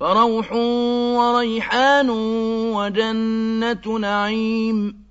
فروح وريحان وجنة نعيم